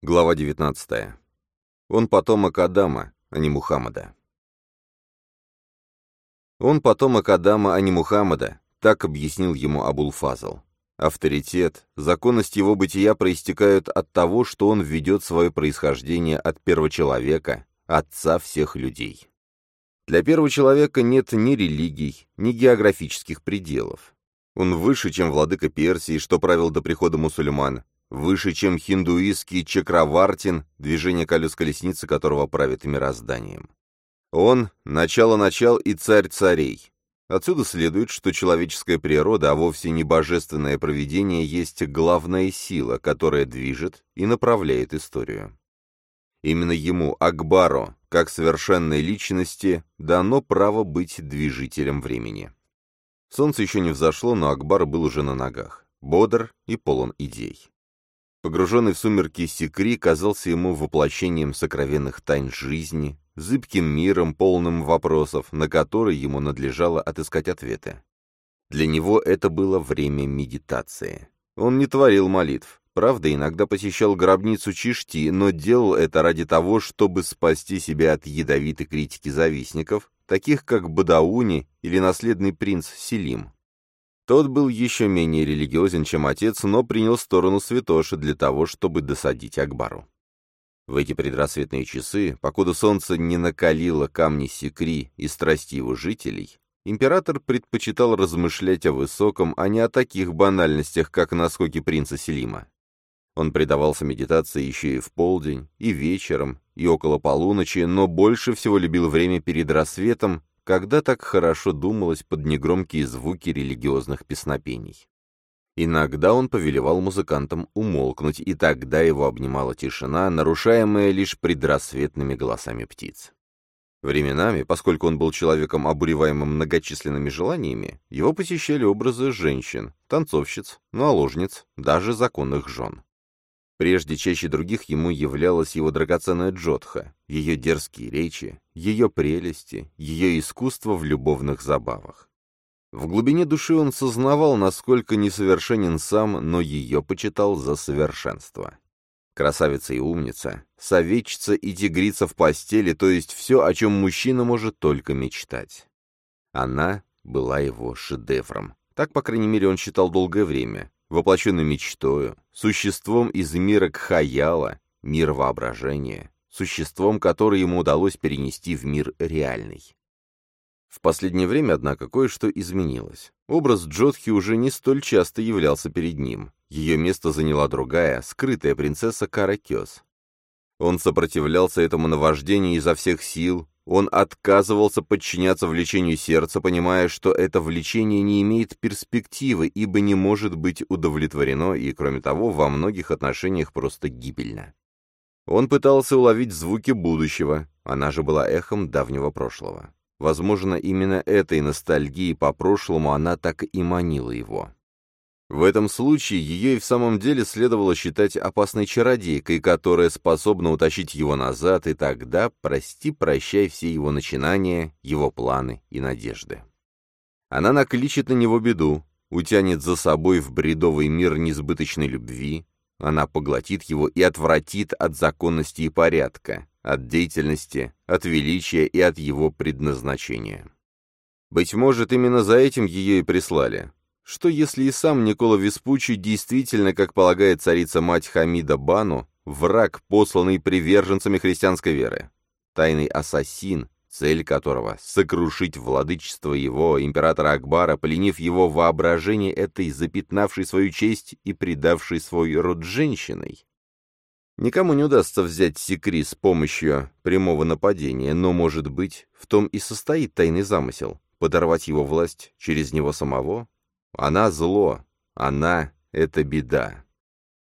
Глава 19. Он потомок Адама, а не Мухаммада. Он потомок Адама, а не Мухаммада, так объяснил ему Абул-Фазл. Авторитет, законность его бытия проистекают от того, что он ведет свое происхождение от первого человека, отца всех людей. Для первого человека нет ни религий, ни географических пределов. Он выше, чем владыка Персии, что правил до прихода мусульман, выше, чем хиндуистский Чакравартин, движение колес колесницы которого правит мирозданием. Он — начало начал и царь царей. Отсюда следует, что человеческая природа, а вовсе не божественное провидение, есть главная сила, которая движет и направляет историю. Именно ему, Акбару, как совершенной личности, дано право быть движителем времени. Солнце еще не взошло, но Акбар был уже на ногах, бодр и полон идей. Погруженный в сумерки Секри казался ему воплощением сокровенных тайн жизни, зыбким миром, полным вопросов, на которые ему надлежало отыскать ответы. Для него это было время медитации. Он не творил молитв, правда, иногда посещал гробницу Чишти, но делал это ради того, чтобы спасти себя от ядовитой критики завистников, таких как Бадауни или наследный принц Селим. Тот был еще менее религиозен, чем отец, но принял сторону святоши для того, чтобы досадить Акбару. В эти предрассветные часы, покуда солнце не накалило камни Секри и страсти его жителей, император предпочитал размышлять о высоком, а не о таких банальностях, как наскоки принца Селима. Он предавался медитации еще и в полдень, и вечером, и около полуночи, но больше всего любил время перед рассветом, когда так хорошо думалось под негромкие звуки религиозных песнопений. Иногда он повелевал музыкантам умолкнуть, и тогда его обнимала тишина, нарушаемая лишь предрассветными голосами птиц. Временами, поскольку он был человеком, обуреваемым многочисленными желаниями, его посещали образы женщин, танцовщиц, наложниц, даже законных жен. Прежде чаще других ему являлась его драгоценная Джотха, ее дерзкие речи, ее прелести, ее искусство в любовных забавах. В глубине души он сознавал, насколько несовершенен сам, но ее почитал за совершенство. Красавица и умница, советчица и тигрица в постели, то есть все, о чем мужчина может только мечтать. Она была его шедевром. Так, по крайней мере, он считал долгое время, воплощенной мечтою, существом из мира Кхаяла, мира воображения, существом, которое ему удалось перенести в мир реальный. В последнее время, однако, кое-что изменилось. Образ Джодхи уже не столь часто являлся перед ним. Ее место заняла другая, скрытая принцесса Каракёс. Он сопротивлялся этому наваждению изо всех сил, он отказывался подчиняться влечению сердца, понимая, что это влечение не имеет перспективы, ибо не может быть удовлетворено и, кроме того, во многих отношениях просто гибельно. Он пытался уловить звуки будущего, она же была эхом давнего прошлого. Возможно, именно этой ностальгии по прошлому она так и манила его. В этом случае ее и в самом деле следовало считать опасной чародейкой, которая способна утащить его назад, и тогда прости-прощай все его начинания, его планы и надежды. Она накличет на него беду, утянет за собой в бредовый мир несбыточной любви, она поглотит его и отвратит от законности и порядка, от деятельности, от величия и от его предназначения. Быть может, именно за этим ее и прислали, что если и сам Никола Веспуччи действительно, как полагает царица-мать Хамида Бану, враг, посланный приверженцами христианской веры? Тайный ассасин, цель которого — сокрушить владычество его, императора Акбара, поленив его воображение этой запятнавшей свою честь и предавшей свой род женщиной? Никому не удастся взять Секри с помощью прямого нападения, но, может быть, в том и состоит тайный замысел — подорвать его власть через него самого, она зло, она — это беда.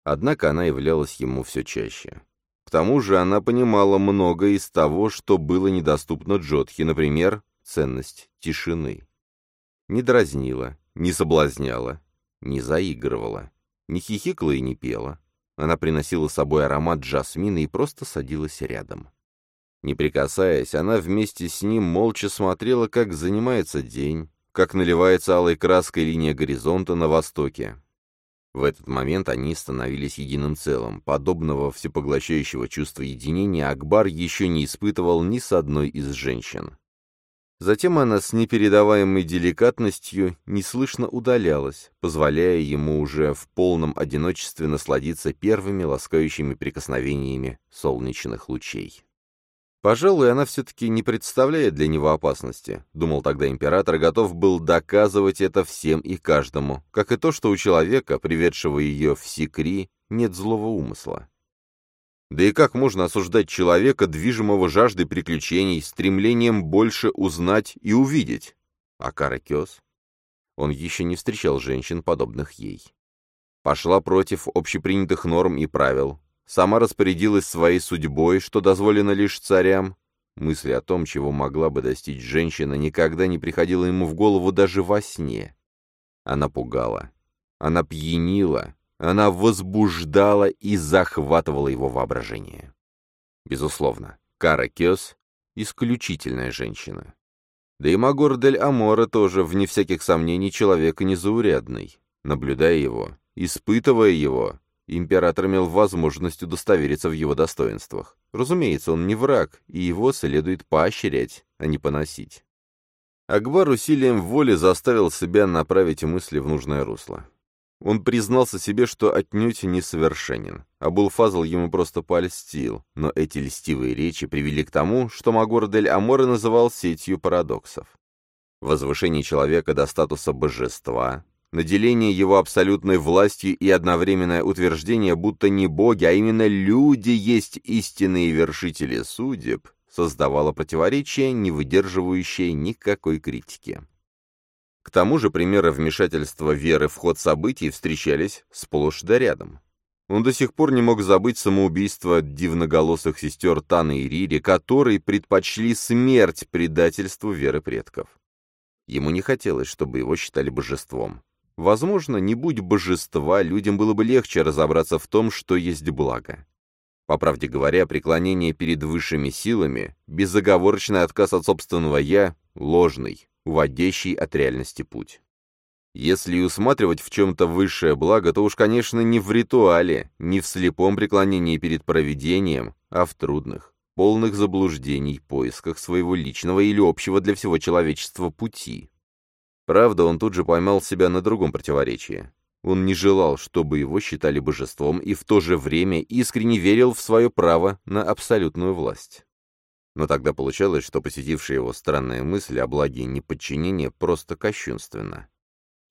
Однако она являлась ему все чаще. К тому же она понимала многое из того, что было недоступно Джотхи, например, ценность тишины. Не дразнила, не соблазняла, не заигрывала, не хихикала и не пела. Она приносила с собой аромат джасмина и просто садилась рядом. Не прикасаясь, она вместе с ним молча смотрела, как занимается день, как наливается алой краской линия горизонта на востоке. В этот момент они становились единым целым. Подобного всепоглощающего чувства единения Акбар еще не испытывал ни с одной из женщин. Затем она с непередаваемой деликатностью неслышно удалялась, позволяя ему уже в полном одиночестве насладиться первыми ласкающими прикосновениями солнечных лучей. Пожалуй, она все-таки не представляет для него опасности, думал тогда император, готов был доказывать это всем и каждому, как и то, что у человека, приведшего ее в Сикри, нет злого умысла. Да и как можно осуждать человека, движимого жаждой приключений, стремлением больше узнать и увидеть? А Каракес? Он еще не встречал женщин, подобных ей. Пошла против общепринятых норм и правил, сама распорядилась своей судьбой, что дозволено лишь царям. Мысли о том, чего могла бы достичь женщина, никогда не приходила ему в голову даже во сне. Она пугала. Она пьянила, она возбуждала и захватывала его воображение. Безусловно, Кара Кёс — исключительная женщина. Да и Магор дель Амора тоже, вне всяких сомнений, человек незаурядный. Наблюдая его, испытывая его, император имел возможность удостовериться в его достоинствах. Разумеется, он не враг, и его следует поощрять, а не поносить. Акбар усилием воли заставил себя направить мысли в нужное русло. Он признался себе, что отнюдь несовершенен. Абулфазл ему просто польстил, но эти льстивые речи привели к тому, что Магор дель Аморе называл сетью парадоксов. Возвышение человека до статуса божества, наделение его абсолютной властью и одновременное утверждение, будто не боги, а именно люди есть истинные вершители судеб, создавало противоречие, не выдерживающее никакой критики. К тому же примеры вмешательства веры в ход событий встречались сплошь да рядом. Он до сих пор не мог забыть самоубийство дивноголосых сестер Таны и Рири, которые предпочли смерть предательству веры предков. Ему не хотелось, чтобы его считали божеством. Возможно, не будь божества, людям было бы легче разобраться в том, что есть благо. По правде говоря, преклонение перед высшими силами, безоговорочный отказ от собственного «я» — ложный, уводящий от реальности путь. Если усматривать в чем-то высшее благо, то уж, конечно, не в ритуале, не в слепом преклонении перед провидением, а в трудных, полных заблуждений поисках своего личного или общего для всего человечества пути. Правда, он тут же поймал себя на другом противоречии. Он не желал, чтобы его считали божеством, и в то же время искренне верил в свое право на абсолютную власть. Но тогда получалось, что посетившая его странная мысль о благе неподчинения просто кощунственна.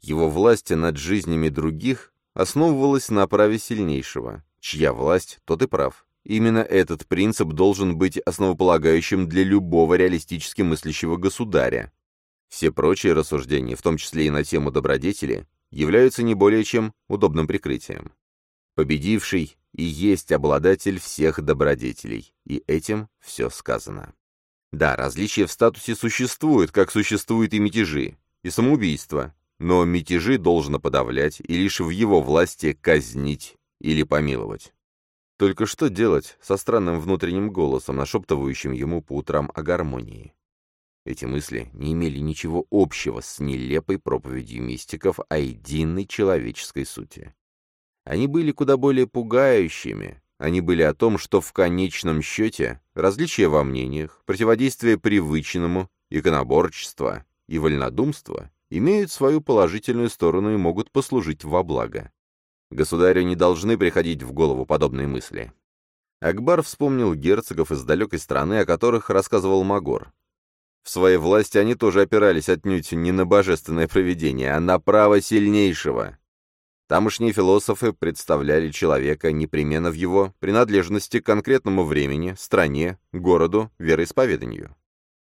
Его власть над жизнями других основывалась на праве сильнейшего. Чья власть, тот и прав. Именно этот принцип должен быть основополагающим для любого реалистически мыслящего государя. Все прочие рассуждения, в том числе и на тему добродетели, являются не более чем удобным прикрытием. Победивший и есть обладатель всех добродетелей, и этим все сказано. Да, различия в статусе существуют, как существуют и мятежи, и самоубийства, но мятежи должно подавлять и лишь в его власти казнить или помиловать. Только что делать со странным внутренним голосом, нашептывающим ему по утрам о гармонии? Эти мысли не имели ничего общего с нелепой проповедью мистиков о единой человеческой сути. Они были куда более пугающими. Они были о том, что в конечном счете различия во мнениях, противодействие привычному, иконоборчество и вольнодумство имеют свою положительную сторону и могут послужить во благо. Государю не должны приходить в голову подобные мысли. Акбар вспомнил герцогов из далекой страны, о которых рассказывал Магор. В своей власти они тоже опирались отнюдь не на божественное провидение, а на право сильнейшего. Тамошние философы представляли человека непременно в его принадлежности к конкретному времени, стране, городу, вероисповеданию.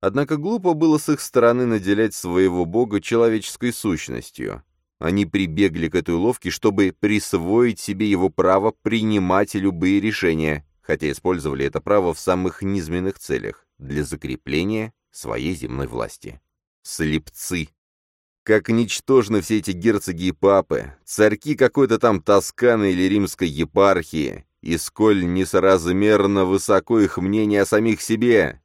Однако глупо было с их стороны наделять своего бога человеческой сущностью. Они прибегли к этой уловке, чтобы присвоить себе его право принимать любые решения, хотя использовали это право в самых низменных целях, для закрепления своей земной власти. Слепцы. Как ничтожны все эти герцоги и папы, царьки какой-то там Тосканы или римской епархии, и сколь несоразмерно высоко их мнение о самих себе.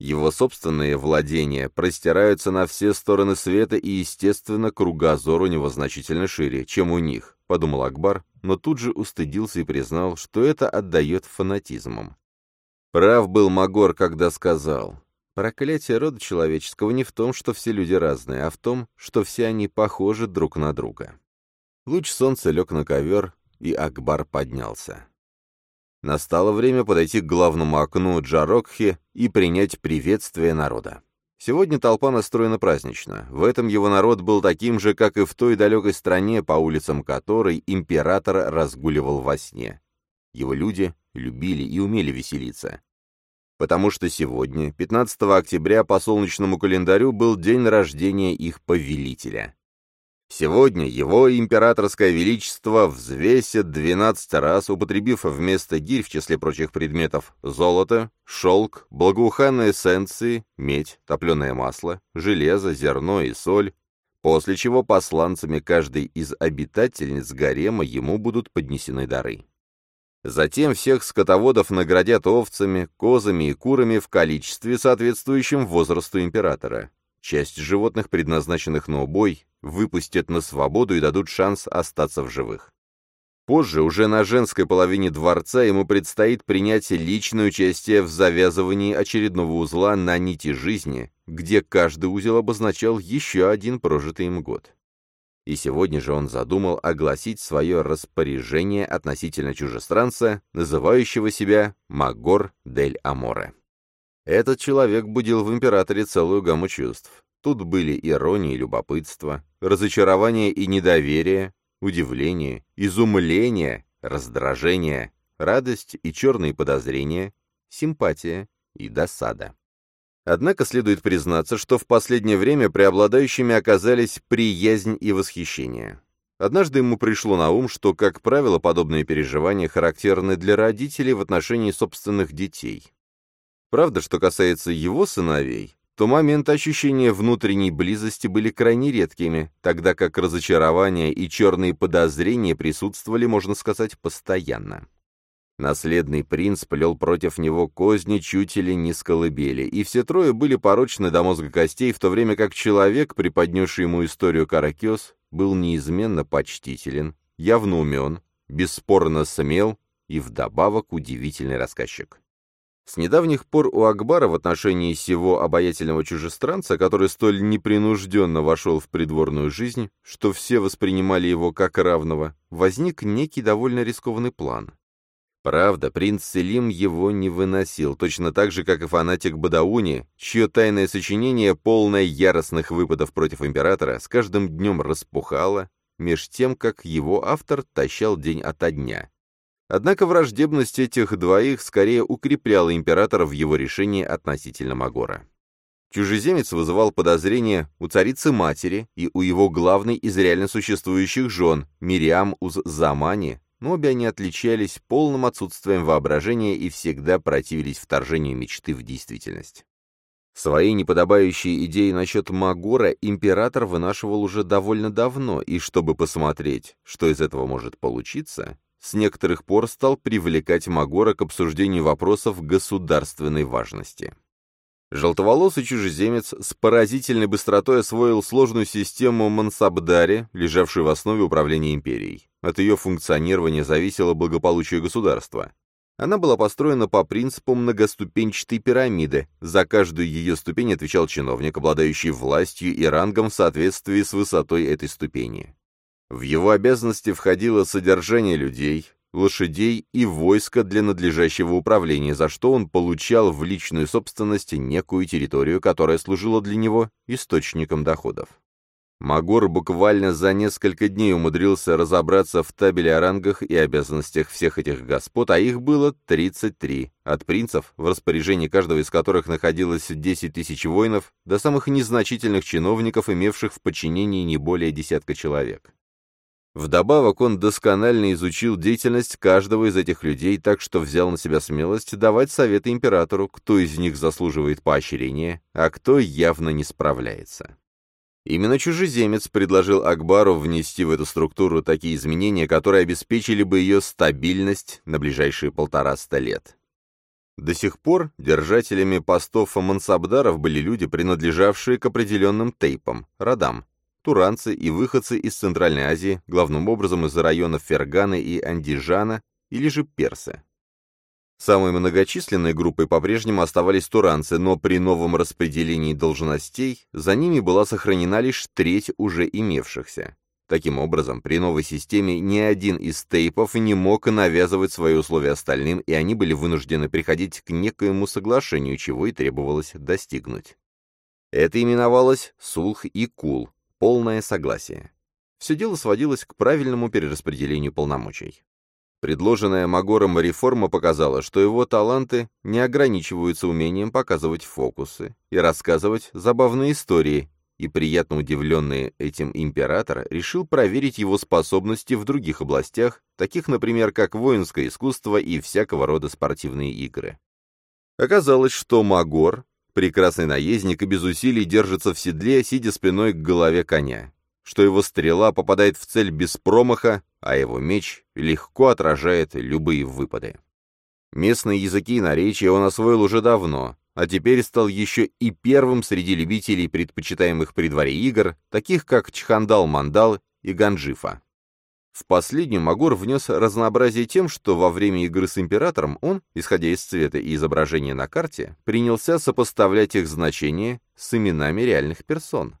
Его собственные владения простираются на все стороны света и, естественно, кругозор у него значительно шире, чем у них, подумал Акбар, но тут же устыдился и признал, что это отдает фанатизмом. Прав был Магор, когда сказал, проклятие рода человеческого не в том, что все люди разные, а в том, что все они похожи друг на друга. Луч солнца лег на ковер, и Акбар поднялся. Настало время подойти к главному окну Джарокхи и принять приветствие народа. Сегодня толпа настроена празднично. В этом его народ был таким же, как и в той далекой стране, по улицам которой император разгуливал во сне. Его люди любили и умели веселиться. Потому что сегодня, 15 октября по солнечному календарю, был день рождения их повелителя. Сегодня его императорское величество взвесит 12 раз, употребив вместо гирь, в числе прочих предметов, золото, шелк, благоуханные эссенции, медь, топленое масло, железо, зерно и соль, после чего посланцами каждой из обитательниц гарема ему будут поднесены дары. Затем всех скотоводов наградят овцами, козами и курами в количестве, соответствующем возрасту императора. Часть животных, предназначенных на убой, выпустят на свободу и дадут шанс остаться в живых. Позже, уже на женской половине дворца, ему предстоит принять личное участие в завязывании очередного узла на нити жизни, где каждый узел обозначал еще один прожитый им год. И сегодня же он задумал огласить свое распоряжение относительно чужестранца, называющего себя Магор дель Аморе. Этот человек будил в императоре целую гамму чувств. Тут были ирония и любопытство, разочарование и недоверие, удивление, изумление, раздражение, радость и черные подозрения, симпатия и досада. Однако следует признаться, что в последнее время преобладающими оказались приязнь и восхищение. Однажды ему пришло на ум, что, как правило, подобные переживания характерны для родителей в отношении собственных детей. Правда, что касается его сыновей, то моменты ощущения внутренней близости были крайне редкими, тогда как разочарования и черные подозрения присутствовали, можно сказать, постоянно. Наследный принц плел против него козни чуть ли не с и все трое были порочны до мозга костей, в то время как человек, преподнесший ему историю Каракес, был неизменно почтителен, явно умен, бесспорно смел и вдобавок удивительный рассказчик. С недавних пор у Акбара в отношении сего обаятельного чужестранца, который столь непринужденно вошел в придворную жизнь, что все воспринимали его как равного, возник некий довольно рискованный план. Правда, принц Селим его не выносил, точно так же, как и фанатик Бадауни, чье тайное сочинение, полное яростных выпадов против императора, с каждым днем распухало, меж тем, как его автор тащал день ото дня. Однако враждебность этих двоих скорее укрепляла императора в его решении относительно Магора. Чужеземец вызывал подозрения у царицы-матери и у его главной из реально существующих жен, Мириам Уз-Замани, но обе они отличались полным отсутствием воображения и всегда противились вторжению мечты в действительность. Свои неподобающие идеи насчет Магора император вынашивал уже довольно давно, и чтобы посмотреть, что из этого может получиться, с некоторых пор стал привлекать Магора к обсуждению вопросов государственной важности. Желтоволосый чужеземец с поразительной быстротой освоил сложную систему Мансабдари, лежавшую в основе управления империей. От ее функционирования зависело благополучие государства. Она была построена по принципу многоступенчатой пирамиды. За каждую ее ступень отвечал чиновник, обладающий властью и рангом в соответствии с высотой этой ступени. В его обязанности входило содержание людей, лошадей и войска для надлежащего управления, за что он получал в личную собственность некую территорию, которая служила для него источником доходов. Магор буквально за несколько дней умудрился разобраться в табеле о рангах и обязанностях всех этих господ, а их было 33, от принцев, в распоряжении каждого из которых находилось 10 тысяч воинов, до самых незначительных чиновников, имевших в подчинении не более десятка человек. Вдобавок он досконально изучил деятельность каждого из этих людей, так что взял на себя смелость давать советы императору, кто из них заслуживает поощрения, а кто явно не справляется. Именно чужеземец предложил Акбару внести в эту структуру такие изменения, которые обеспечили бы ее стабильность на ближайшие полтораста лет. До сих пор держателями постов мансабдаров были люди, принадлежавшие к определенным тейпам, родам, туранцы и выходцы из Центральной Азии, главным образом из районов Ферганы и Андижана, или же персы. Самой многочисленной группой по-прежнему оставались туранцы, но при новом распределении должностей за ними была сохранена лишь треть уже имевшихся. Таким образом, при новой системе ни один из тейпов не мог навязывать свои условия остальным, и они были вынуждены приходить к некоему соглашению, чего и требовалось достигнуть. Это именовалось сулх и кул, полное согласие. Все дело сводилось к правильному перераспределению полномочий. Предложенная Магором реформа показала, что его таланты не ограничиваются умением показывать фокусы и рассказывать забавные истории, и приятно удивленный этим император решил проверить его способности в других областях, таких, например, как воинское искусство и всякого рода спортивные игры. Оказалось, что Магор, прекрасный наездник и без усилий держится в седле, сидя спиной к голове коня, что его стрела попадает в цель без промаха, а его меч легко отражает любые выпады. Местные языки и наречия он освоил уже давно, а теперь стал еще и первым среди любителей предпочитаемых при дворе игр, таких как Чхандал-Мандал и Ганджифа. В последнем Магор внес разнообразие тем, что во время игры с Императором он, исходя из цвета и изображения на карте, принялся сопоставлять их значения с именами реальных персон.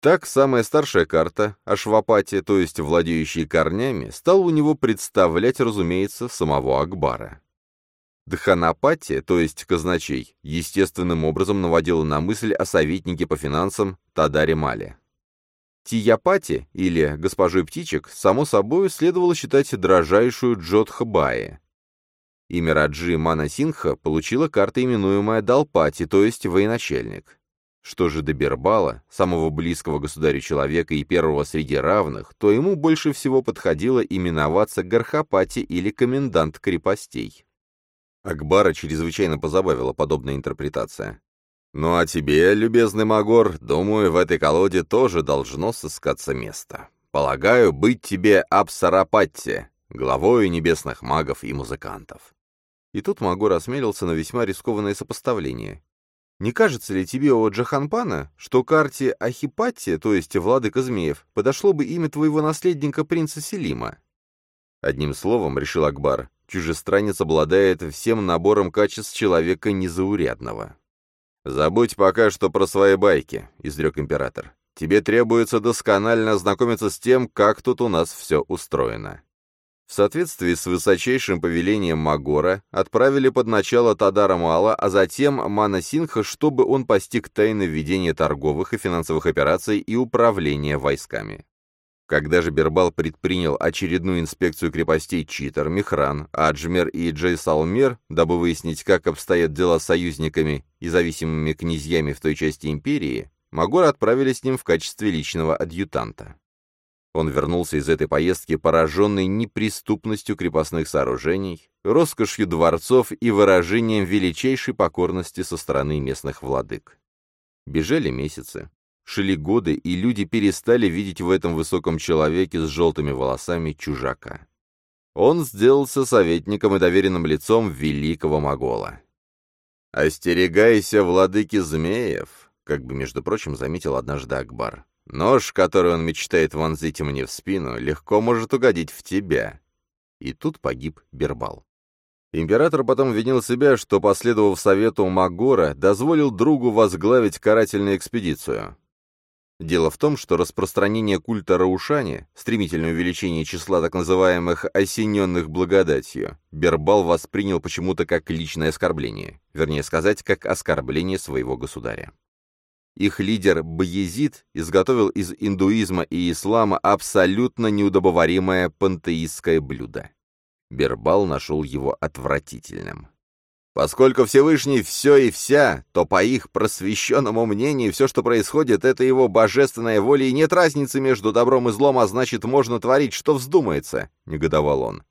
Так, самая старшая карта, Ашвапати, то есть владеющий корнями, стала у него представлять, разумеется, самого Акбара. Дханапати, то есть казначей, естественным образом наводила на мысль о советнике по финансам Тадаре Мале. Тияпати, или госпожой птичек, само собой следовало считать дрожайшую Джодхбаи. Имя Раджи Мана Синха получила карта, именуемая Далпати, то есть военачальник. Что же до Бербала, самого близкого государю человека и первого среди равных, то ему больше всего подходило именоваться Гархапати или комендант крепостей. Акбара чрезвычайно позабавила подобная интерпретация. «Ну а тебе, любезный Магор, думаю, в этой колоде тоже должно сыскаться место. Полагаю, быть тебе Апсарапатте, главою небесных магов и музыкантов». И тут Магор осмелился на весьма рискованное сопоставление. Не кажется ли тебе, о Джаханпана, что карте Ахипатия, то есть владыка змеев, подошло бы имя твоего наследника принца Селима? Одним словом, решил Акбар, чужестранец обладает всем набором качеств человека незаурядного. «Забудь пока что про свои байки», — изрек император. «Тебе требуется досконально ознакомиться с тем, как тут у нас все устроено». В соответствии с высочайшим повелением Магора отправили под начало Тадара Мала, а затем Мана Синха, чтобы он постиг тайны ведения торговых и финансовых операций и управления войсками. Когда же Бербал предпринял очередную инспекцию крепостей Читар, Михран, Аджмер и Джейсалмер, дабы выяснить, как обстоят дела с союзниками и зависимыми князьями в той части империи, Магор отправили с ним в качестве личного адъютанта. Он вернулся из этой поездки пораженный неприступностью крепостных сооружений, роскошью дворцов и выражением величайшей покорности со стороны местных владык. Бежали месяцы, шли годы, и люди перестали видеть в этом высоком человеке с желтыми волосами чужака. Он сделался советником и доверенным лицом великого Могола. «Остерегайся, владыки змеев», как бы, между прочим, заметил однажды Акбар. Нож, который он мечтает вонзить мне в спину, легко может угодить в тебя. И тут погиб Бербал. Император потом винил себя, что, последовав совету Магора, дозволил другу возглавить карательную экспедицию. Дело в том, что распространение культа Раушани, стремительное увеличение числа так называемых «осененных благодатью», Бербал воспринял почему-то как личное оскорбление, вернее сказать, как оскорбление своего государя. Их лидер Баязид изготовил из индуизма и ислама абсолютно неудобоваримое пантеистское блюдо. Бербал нашел его отвратительным. Поскольку Всевышний все и вся, то по их просвещенному мнению все, что происходит, это его божественная воля, и нет разницы между добром и злом, а значит, можно творить, что вздумается, — негодовал он.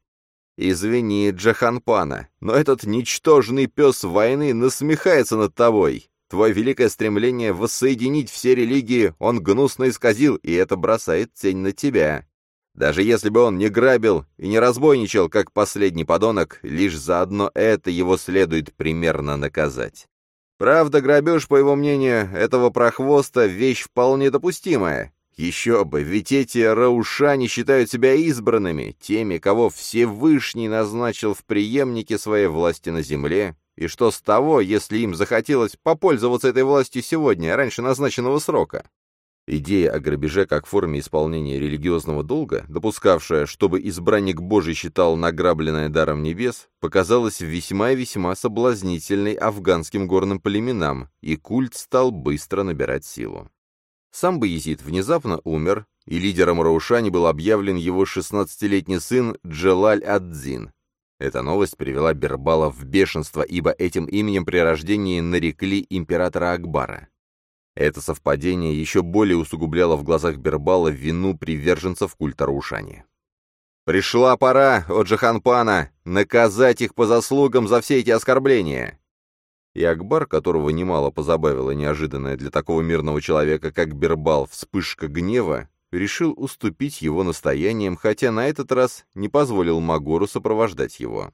«Извини, Джаханпана, но этот ничтожный пес войны насмехается над тобой. Твое великое стремление воссоединить все религии он гнусно исказил, и это бросает тень на тебя. Даже если бы он не грабил и не разбойничал, как последний подонок, лишь за одно это его следует примерно наказать. Правда, грабеж, по его мнению, этого прохвоста — вещь вполне допустимая. Еще бы, ведь эти раушане считают себя избранными, теми, кого Всевышний назначил в преемнике своей власти на земле, и что с того, если им захотелось попользоваться этой властью сегодня, раньше назначенного срока? Идея о грабеже как форме исполнения религиозного долга, допускавшая, чтобы избранник Божий считал награбленное даром небес, показалась весьма и весьма соблазнительной афганским горным племенам, и культ стал быстро набирать силу. Сам Баязид внезапно умер, и лидером Раушани был объявлен его 16-летний сын Джелаль Адзин. Эта новость привела Бербала в бешенство, ибо этим именем при рождении нарекли императора Акбара. Это совпадение еще более усугубляло в глазах Бербала вину приверженцев культа Раушани. «Пришла пора, о Джаханпана, наказать их по заслугам за все эти оскорбления!» И Акбар, которого немало позабавила неожиданная для такого мирного человека, как Бербал, вспышка гнева, решил уступить его настояниям, хотя на этот раз не позволил Магору сопровождать его.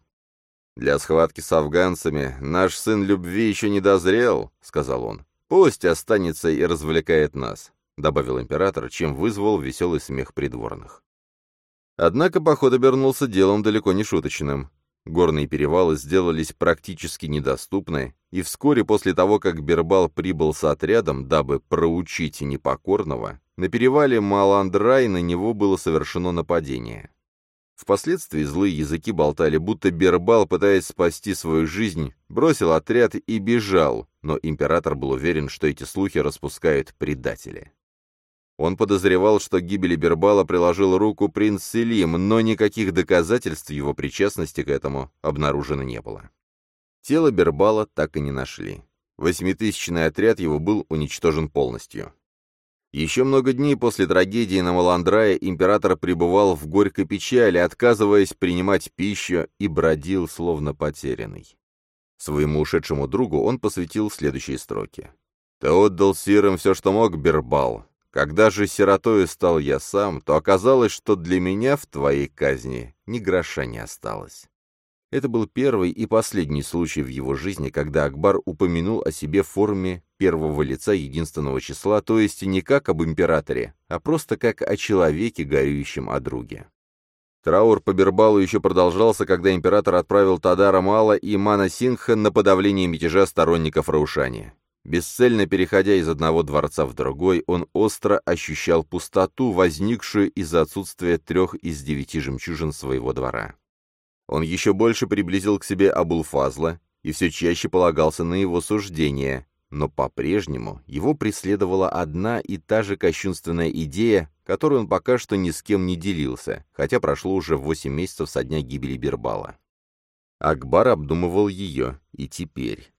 «Для схватки с афганцами наш сын любви еще не дозрел», — сказал он. «Пусть останется и развлекает нас», — добавил император, чем вызвал веселый смех придворных. Однако поход обернулся делом далеко не шуточным. Горные перевалы сделались практически недоступны, и вскоре после того, как Бербал прибыл с отрядом, дабы проучить непокорного, на перевале Маландрай на него было совершено нападение. Впоследствии злые языки болтали, будто Бербал, пытаясь спасти свою жизнь, бросил отряд и бежал, но император был уверен, что эти слухи распускают предатели. Он подозревал, что к гибели Бербала приложил руку принц Селим, но никаких доказательств его причастности к этому обнаружено не было. Тело Бербала так и не нашли. Восьмитысячный отряд его был уничтожен полностью. Еще много дней после трагедии на Маландрае император пребывал в горькой печали, отказываясь принимать пищу и бродил, словно потерянный. Своему ушедшему другу он посвятил следующие строки. «Ты отдал сирам все, что мог, Бербал. Когда же сиротою стал я сам, то оказалось, что для меня в твоей казни ни гроша не осталось». Это был первый и последний случай в его жизни, когда Акбар упомянул о себе в форме первого лица единственного числа, то есть не как об императоре, а просто как о человеке, горюющем о друге. Траур по Бербалу еще продолжался, когда император отправил Тадара Мала и Мана Сингха на подавление мятежа сторонников Раушани. Бесцельно переходя из одного дворца в другой, он остро ощущал пустоту, возникшую из-за отсутствия трех из девяти жемчужин своего двора. Он еще больше приблизил к себе Абулфазла и все чаще полагался на его суждение, но по-прежнему его преследовала одна и та же кощунственная идея, которую он пока что ни с кем не делился, хотя прошло уже восемь месяцев со дня гибели Бербала. Акбар обдумывал ее и теперь.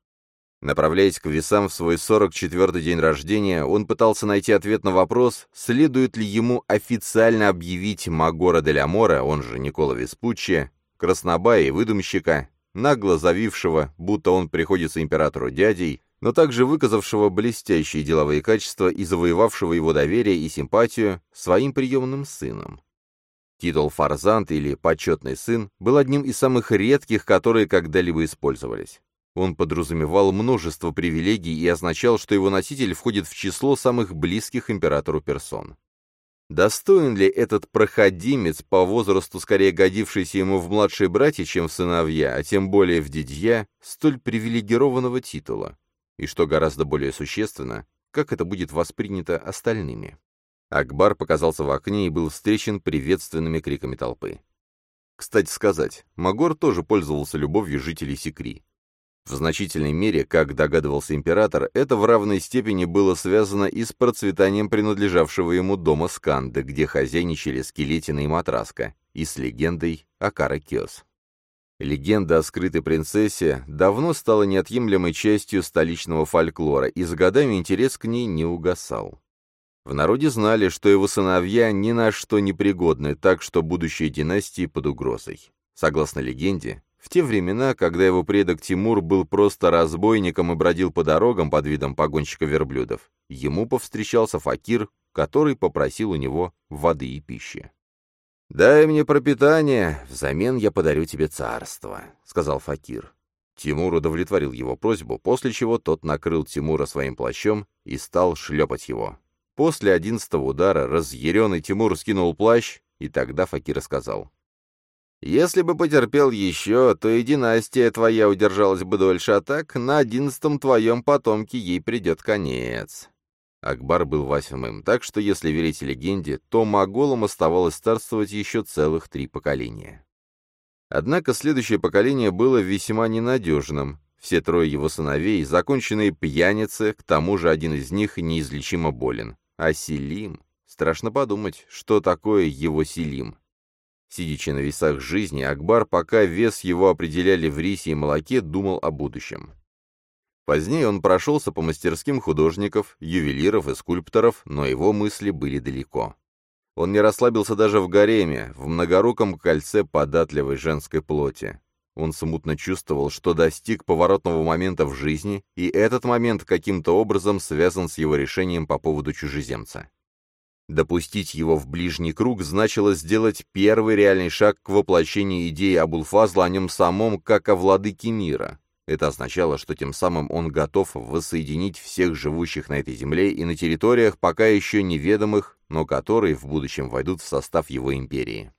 Направляясь к весам в свой 44-й день рождения, он пытался найти ответ на вопрос, следует ли ему официально объявить Магора де Амора, он же Никола Веспуччи, краснобая и выдумщика, нагло завившего, будто он приходится императору дядей, но также выказавшего блестящие деловые качества и завоевавшего его доверие и симпатию своим приемным сыном. Титул «Фарзант» или «Почетный сын» был одним из самых редких, которые когда-либо использовались. Он подразумевал множество привилегий и означал, что его носитель входит в число самых близких императору персон. Достоин ли этот проходимец, по возрасту скорее годившийся ему в младшие братья, чем в сыновья, а тем более в дядья, столь привилегированного титула? И что гораздо более существенно, как это будет воспринято остальными? Акбар показался в окне и был встречен приветственными криками толпы. Кстати сказать, Магор тоже пользовался любовью жителей Секри. В значительной мере, как догадывался император, это в равной степени было связано и с процветанием принадлежавшего ему дома Сканды, где хозяйничали Скелетина и Матраска, и с легендой о Каракёс. Легенда о скрытой принцессе давно стала неотъемлемой частью столичного фольклора, и с годами интерес к ней не угасал. В народе знали, что его сыновья ни на что не пригодны, так что будущее династии под угрозой. Согласно легенде, в те времена, когда его предок Тимур был просто разбойником и бродил по дорогам под видом погонщика верблюдов, ему повстречался факир, который попросил у него воды и пищи. «Дай мне пропитание, взамен я подарю тебе царство», — сказал Факир. Тимур удовлетворил его просьбу, после чего тот накрыл Тимура своим плащом и стал шлепать его. После одиннадцатого удара разъяренный Тимур скинул плащ, и тогда Факир сказал. «Если бы потерпел еще, то и династия твоя удержалась бы дольше, а так на одиннадцатом твоем потомке ей придет конец». Акбар был восьмым, так что, если верить легенде, то моголам оставалось царствовать еще целых три поколения. Однако следующее поколение было весьма ненадежным. Все трое его сыновей — законченные пьяницы, к тому же один из них неизлечимо болен. А Селим... Страшно подумать, что такое его Селим. Сидячи на весах жизни, Акбар, пока вес его определяли в рисе и молоке, думал о будущем. Позднее он прошелся по мастерским художников, ювелиров и скульпторов, но его мысли были далеко. Он не расслабился даже в гареме, в многоруком кольце податливой женской плоти. Он смутно чувствовал, что достиг поворотного момента в жизни, и этот момент каким-то образом связан с его решением по поводу чужеземца. Допустить его в ближний круг значило сделать первый реальный шаг к воплощению идеи Абулфазла о нем самом, как о владыке мира. Это означало, что тем самым он готов воссоединить всех живущих на этой земле и на территориях, пока еще неведомых, но которые в будущем войдут в состав его империи.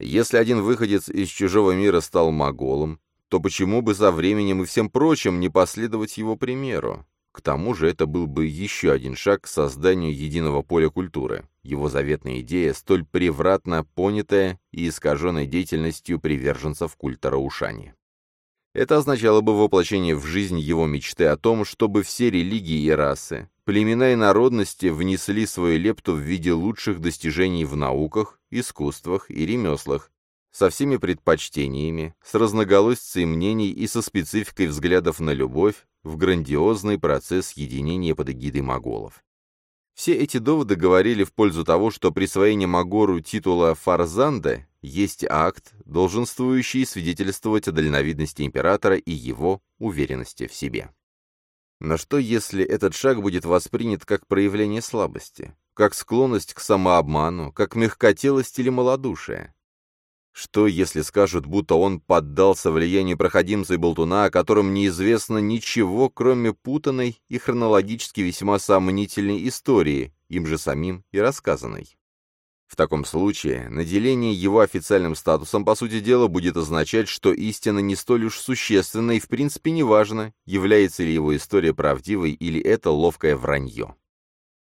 Если один выходец из чужого мира стал моголом, то почему бы за временем и всем прочим не последовать его примеру? К тому же это был бы еще один шаг к созданию единого поля культуры. Его заветная идея, столь превратно понятая и искаженной деятельностью приверженцев культа Раушани. Это означало бы воплощение в жизнь его мечты о том, чтобы все религии и расы, племена и народности внесли свою лепту в виде лучших достижений в науках, искусствах и ремеслах, со всеми предпочтениями, с разноголосицей мнений и со спецификой взглядов на любовь, в грандиозный процесс единения под эгидой моголов. Все эти доводы говорили в пользу того, что присвоение Магору титула Фарзанда есть акт, долженствующий свидетельствовать о дальновидности императора и его уверенности в себе. Но что, если этот шаг будет воспринят как проявление слабости, как склонность к самообману, как мягкотелость или малодушие? Что, если скажут, будто он поддался влиянию проходимца и болтуна, о котором неизвестно ничего, кроме путанной и хронологически весьма сомнительной истории, им же самим и рассказанной? В таком случае, наделение его официальным статусом, по сути дела, будет означать, что истина не столь уж существенна и в принципе не важно, является ли его история правдивой или это ловкое вранье.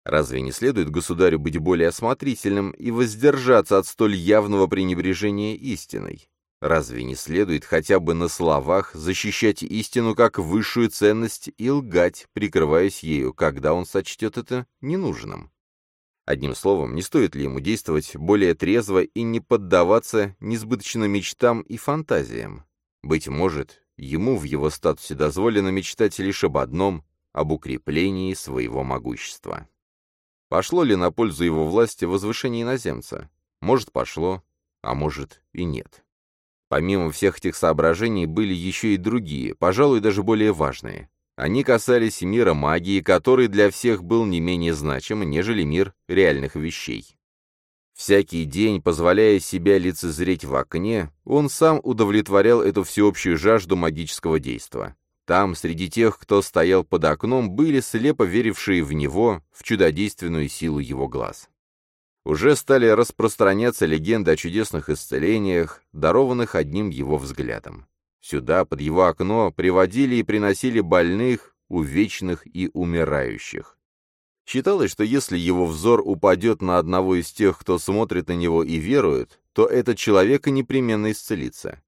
Разве не следует государю быть более осмотрительным и воздержаться от столь явного пренебрежения истиной? Разве не следует хотя бы на словах защищать истину как высшую ценность и лгать, прикрываясь ею, когда он сочтет это ненужным? Одним словом, не стоит ли ему действовать более трезво и не поддаваться несбыточным мечтам и фантазиям? Быть может, ему в его статусе дозволено мечтать лишь об одном — об укреплении своего могущества. Пошло ли на пользу его власти возвышение иноземца? Может, пошло, а может и нет. Помимо всех этих соображений были еще и другие, пожалуй, даже более важные. Они касались мира магии, который для всех был не менее значим, нежели мир реальных вещей. Всякий день, позволяя себя лицезреть в окне, он сам удовлетворял эту всеобщую жажду магического действа. Там, среди тех, кто стоял под окном, были слепо верившие в него, в чудодейственную силу его глаз. Уже стали распространяться легенды о чудесных исцелениях, дарованных одним его взглядом. Сюда, под его окно, приводили и приносили больных, увечных и умирающих. Считалось, что если его взор упадет на одного из тех, кто смотрит на него и верует, то этот человек непременно исцелится.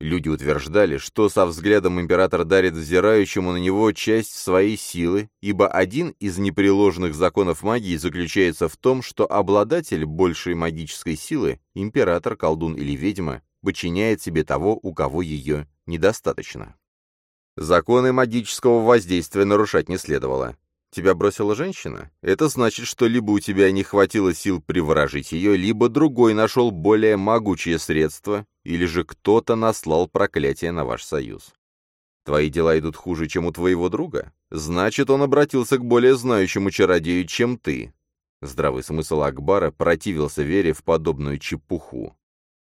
Люди утверждали, что со взглядом император дарит взирающему на него часть своей силы, ибо один из непреложных законов магии заключается в том, что обладатель большей магической силы, император, колдун или ведьма, подчиняет себе того, у кого ее недостаточно. Законы магического воздействия нарушать не следовало. Тебя бросила женщина? Это значит, что либо у тебя не хватило сил приворожить ее, либо другой нашел более могучее средство, или же кто-то наслал проклятие на ваш союз. Твои дела идут хуже, чем у твоего друга? Значит, он обратился к более знающему чародею, чем ты. Здравый смысл Акбара противился вере в подобную чепуху.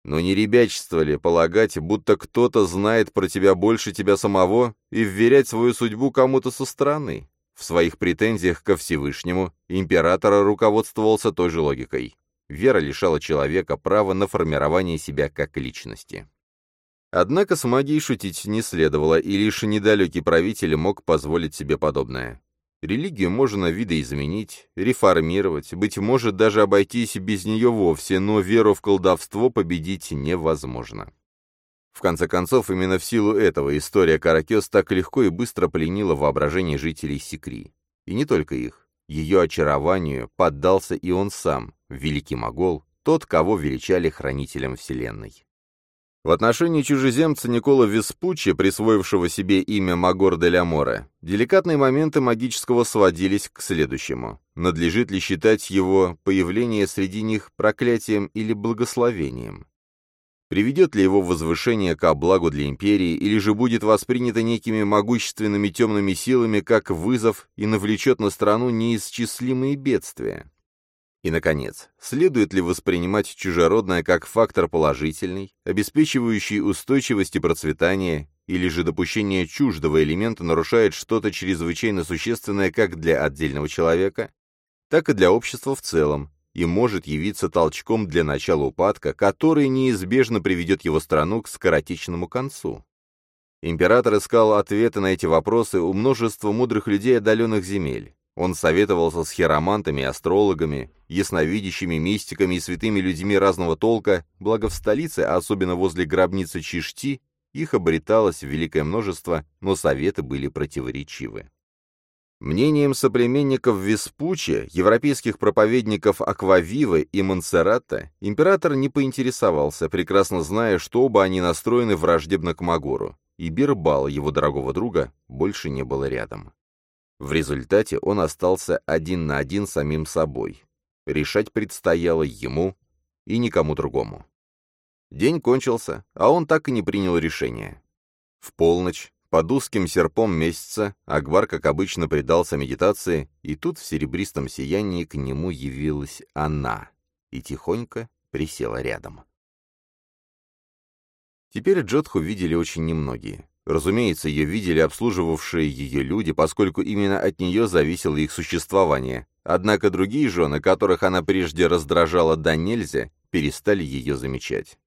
Но не ребячество ли полагать, будто кто-то знает про тебя больше тебя самого и вверять свою судьбу кому-то со стороны? В своих претензиях ко Всевышнему император руководствовался той же логикой. Вера лишала человека права на формирование себя как личности. Однако с магией шутить не следовало, и лишь недалекий правитель мог позволить себе подобное. Религию можно видоизменить, реформировать, быть может, даже обойтись без нее вовсе, но веру в колдовство победить невозможно. В конце концов, именно в силу этого история Каракес так легко и быстро пленила воображение жителей Секри. И не только их. Ее очарованию поддался и он сам, великий могол, тот, кого величали хранителем Вселенной. В отношении чужеземца Никола Веспуччи, присвоившего себе имя Магор де ля Море, деликатные моменты магического сводились к следующему. Надлежит ли считать его появление среди них проклятием или благословением? Приведет ли его возвышение ко благу для империи, или же будет воспринято некими могущественными темными силами как вызов и навлечет на страну неисчислимые бедствия? И, наконец, следует ли воспринимать чужеродное как фактор положительный, обеспечивающий устойчивость и процветание, или же допущение чуждого элемента нарушает что-то чрезвычайно существенное как для отдельного человека, так и для общества в целом, и может явиться толчком для начала упадка, который неизбежно приведет его страну к скоротечному концу. Император искал ответы на эти вопросы у множества мудрых людей отдаленных земель. Он советовался с хиромантами, астрологами, ясновидящими, мистиками и святыми людьми разного толка, благо в столице, а особенно возле гробницы Чишти, их обреталось великое множество, но советы были противоречивы. Мнением соплеменников Веспуччи, европейских проповедников Аквавивы и Монсеррата, император не поинтересовался, прекрасно зная, что оба они настроены враждебно к Магору, и Бирбал, его дорогого друга, больше не было рядом. В результате он остался один на один самим собой. Решать предстояло ему и никому другому. День кончился, а он так и не принял решения. В полночь, под узким серпом месяца, Акбар, как обычно, предался медитации, и тут в серебристом сиянии к нему явилась она и тихонько присела рядом. Теперь Джотху видели очень немногие. Разумеется, ее видели обслуживавшие ее люди, поскольку именно от нее зависело их существование. Однако другие жены, которых она прежде раздражала до нельзя, перестали ее замечать.